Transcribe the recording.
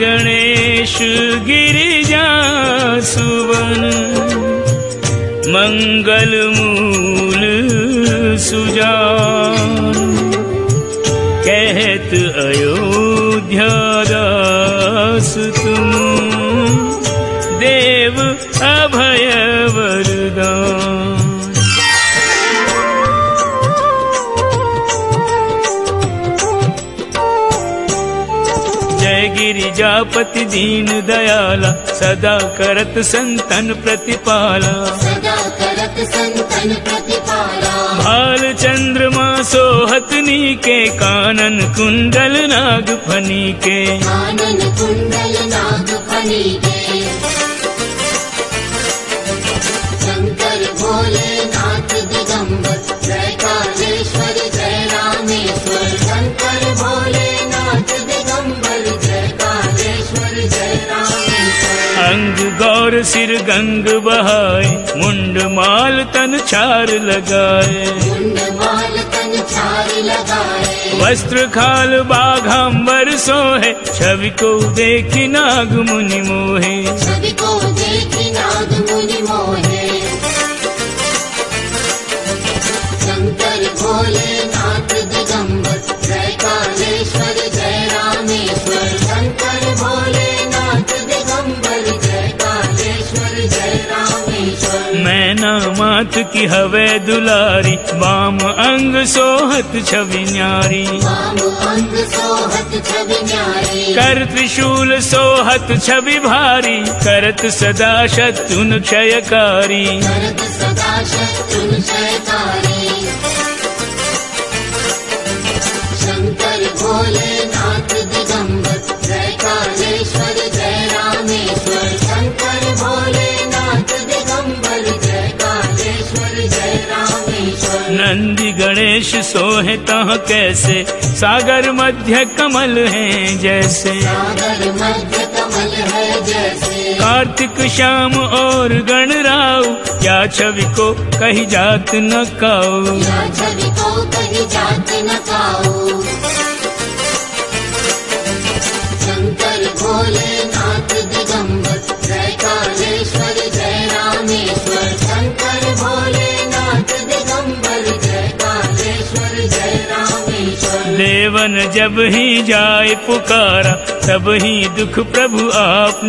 गणेश गिरिजा सुवन। मंगल मूल सुजान। कहत अयोध्या दास तुम गिरिजापति दीन दयाला सदा करत संतन प्रतिपाला। सदा करत संतन प्रतिपाला। भाल चंद्रमा सोहतनी के कानन कुंडल नाग फनी के। आनन कुंडल नाग फनी के। अंग गौर सिर गंग बहाए, मुंड माल तन चार लगाए। वस्त्र खाल बाघाम्बर सोहे, छवि को देखी नाग मुनि मोहे। भोले रामेश्वर मैना मात की हवे दुलारी बाम अंग सोहत छवि न्यारी। वाम अंग सोहत छवि न्यारी। कर त्रिशूल सोहत छवि भारी करत सदा शत्रुन क्षयकारी। करत सदा शत्रुन जयकारी शंकर भोले नाथ दिगंबर जय कालेश्वर जय रामेश्वर शंकर भोले नंदी गणेश सोहे तह कैसे? सागर मध्य कमल है जैसे। सागर मध्य कमल है जैसे। कार्तिक श्याम और गणराव क्या छवि को कही जात न काऊ देवन जब ही जाए पुकारा तब ही दुख प्रभु आप